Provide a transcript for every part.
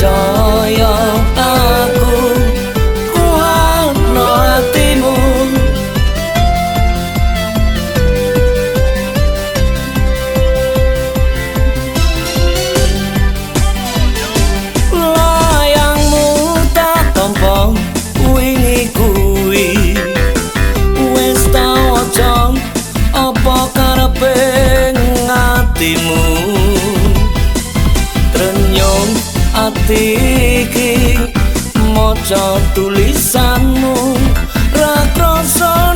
Jangan hatimu. Trenyong atiki Moco tulisanmu. Rakrosok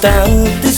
tante